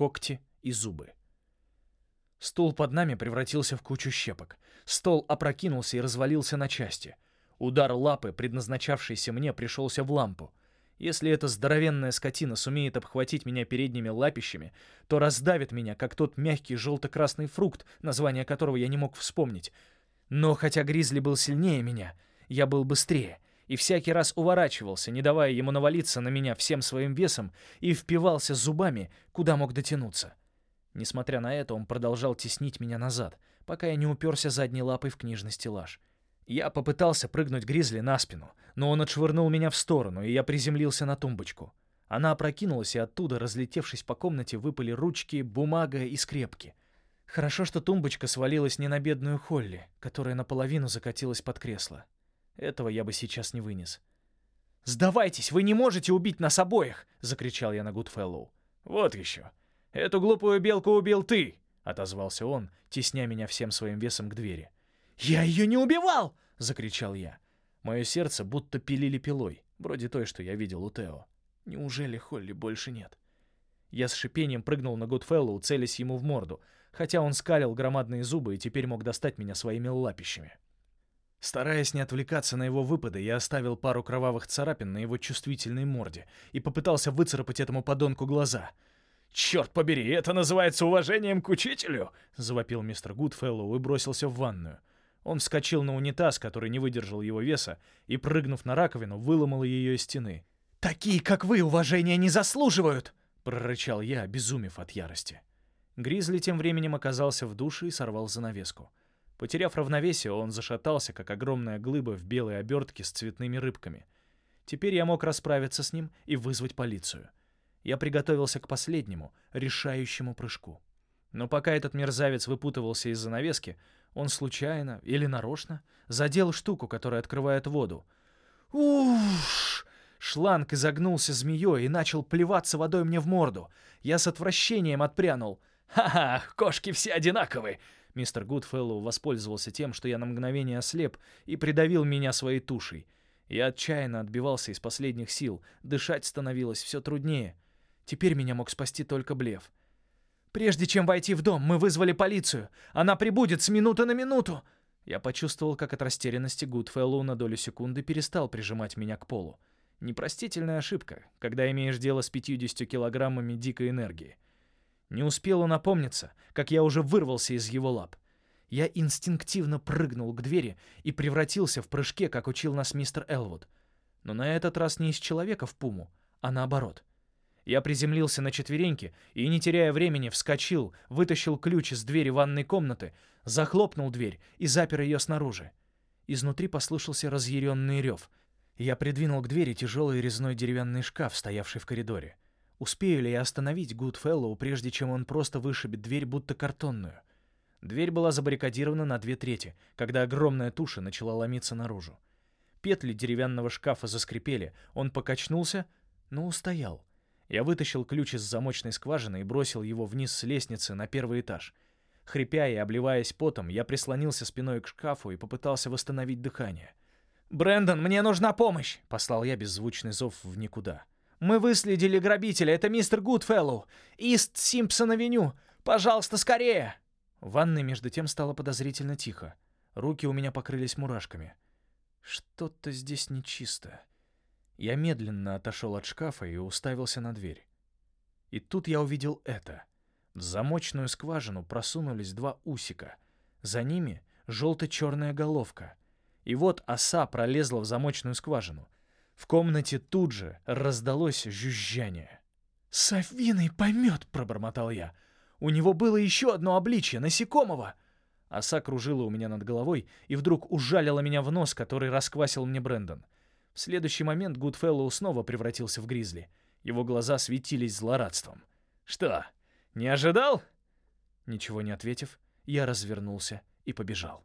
когти и зубы. Стул под нами превратился в кучу щепок. Стол опрокинулся и развалился на части. Удар лапы, предназначавшийся мне, пришелся в лампу. Если эта здоровенная скотина сумеет обхватить меня передними лапищами, то раздавит меня, как тот мягкий желто-красный фрукт, название которого я не мог вспомнить. Но хотя Гризли был сильнее меня, я был быстрее — и всякий раз уворачивался, не давая ему навалиться на меня всем своим весом, и впивался зубами, куда мог дотянуться. Несмотря на это, он продолжал теснить меня назад, пока я не уперся задней лапой в книжный стеллаж. Я попытался прыгнуть Гризли на спину, но он отшвырнул меня в сторону, и я приземлился на тумбочку. Она опрокинулась, и оттуда, разлетевшись по комнате, выпали ручки, бумага и скрепки. Хорошо, что тумбочка свалилась не на бедную Холли, которая наполовину закатилась под кресло. Этого я бы сейчас не вынес. «Сдавайтесь, вы не можете убить нас обоих!» — закричал я на Гудфеллоу. «Вот еще. Эту глупую белку убил ты!» — отозвался он, тесня меня всем своим весом к двери. «Я ее не убивал!» — закричал я. Мое сердце будто пилили пилой, вроде той, что я видел у Тео. Неужели Холли больше нет? Я с шипением прыгнул на Гудфеллоу, целясь ему в морду, хотя он скалил громадные зубы и теперь мог достать меня своими лапищами. Стараясь не отвлекаться на его выпады, я оставил пару кровавых царапин на его чувствительной морде и попытался выцарапать этому подонку глаза. «Черт побери, это называется уважением к учителю!» — завопил мистер Гудфеллоу и бросился в ванную. Он вскочил на унитаз, который не выдержал его веса, и, прыгнув на раковину, выломал ее из стены. «Такие, как вы, уважения не заслуживают!» — прорычал я, обезумев от ярости. Гризли тем временем оказался в душе и сорвал занавеску. Потеряв равновесие, он зашатался, как огромная глыба в белой обертке с цветными рыбками. Теперь я мог расправиться с ним и вызвать полицию. Я приготовился к последнему, решающему прыжку. Но пока этот мерзавец выпутывался из занавески, он случайно или нарочно задел штуку, которая открывает воду. Уж! Шланг изогнулся змеей и начал плеваться водой мне в морду. Я с отвращением отпрянул. «Ха-ха, кошки все одинаковые!» Мистер Гудфеллоу воспользовался тем, что я на мгновение ослеп, и придавил меня своей тушей. Я отчаянно отбивался из последних сил, дышать становилось все труднее. Теперь меня мог спасти только блеф. «Прежде чем войти в дом, мы вызвали полицию. Она прибудет с минуты на минуту!» Я почувствовал, как от растерянности Гудфеллоу на долю секунды перестал прижимать меня к полу. Непростительная ошибка, когда имеешь дело с 50 килограммами дикой энергии. Не успел он опомниться, как я уже вырвался из его лап. Я инстинктивно прыгнул к двери и превратился в прыжке, как учил нас мистер Элвуд. Но на этот раз не из человека в пуму, а наоборот. Я приземлился на четвереньки и, не теряя времени, вскочил, вытащил ключ из двери ванной комнаты, захлопнул дверь и запер ее снаружи. Изнутри послышался разъяренный рев. Я придвинул к двери тяжелый резной деревянный шкаф, стоявший в коридоре. Успею ли я остановить Гудфеллоу, прежде чем он просто вышибет дверь, будто картонную? Дверь была забаррикадирована на две трети, когда огромная туша начала ломиться наружу. Петли деревянного шкафа заскрипели, он покачнулся, но устоял. Я вытащил ключ из замочной скважины и бросил его вниз с лестницы на первый этаж. Хрипя и обливаясь потом, я прислонился спиной к шкафу и попытался восстановить дыхание. «Брэндон, мне нужна помощь!» — послал я беззвучный зов в никуда. Мы выследили грабителя. Это мистер Гудфеллоу. Ист Симпсон-авеню. Пожалуйста, скорее!» В ванной между тем стало подозрительно тихо. Руки у меня покрылись мурашками. Что-то здесь нечисто. Я медленно отошел от шкафа и уставился на дверь. И тут я увидел это. В замочную скважину просунулись два усика. За ними желто-черная головка. И вот оса пролезла в замочную скважину — в комнате тут же раздалось жужжание. «Совиный помет!» — пробормотал я. «У него было еще одно обличье — насекомого!» Оса кружила у меня над головой и вдруг ужалила меня в нос, который расквасил мне Брэндон. В следующий момент Гудфеллоу снова превратился в гризли. Его глаза светились злорадством. «Что, не ожидал?» Ничего не ответив, я развернулся и побежал.